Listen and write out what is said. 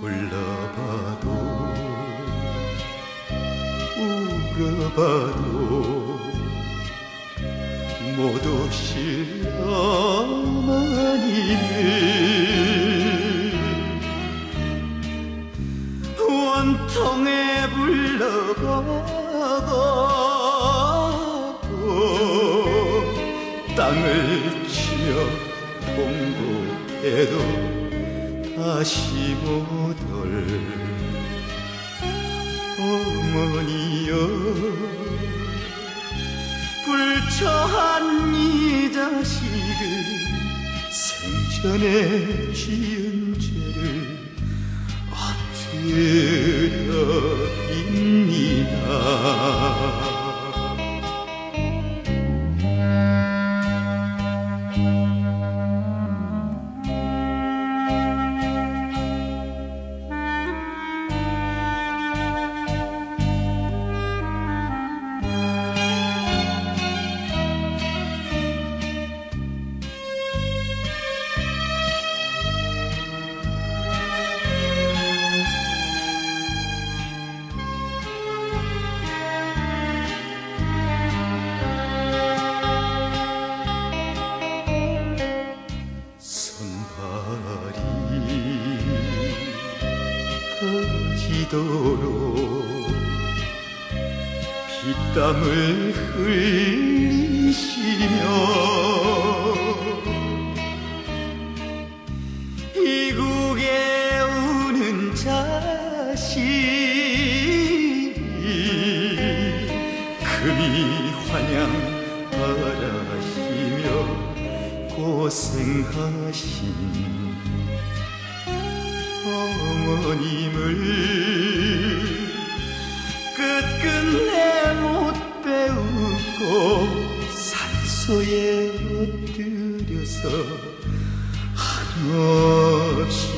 불러봐도 울어봐도 못 오실 어머니를. 원통에 불러봐도 땅을 치며 통곡해도 못올 어머니여 불처한 이 자식을 생전에 지은 죄를 엎드려 손발이 터지도록 땀을 흘리시며 이국에 우는 자식 금이 환영 바라시며 고생하신 어머님을 끝끝내 못 배우고 산소에 엎드려서 한없이